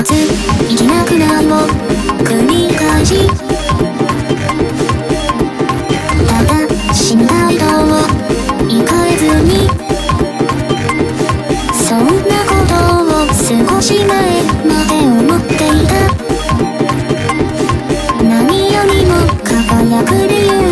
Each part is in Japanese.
生きなくなるを繰り返しただ死んだ色を行かれずにそんなことを少し前まで思っていた。何よりも輝く理由。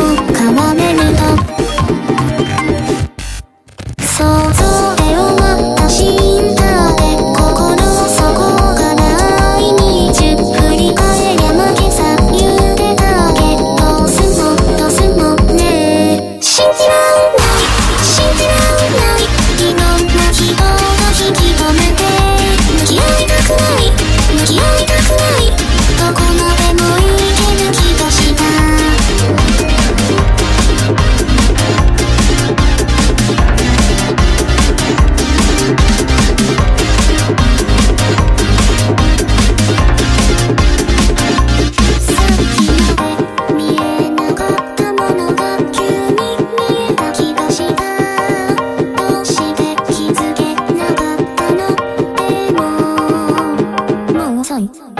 没错。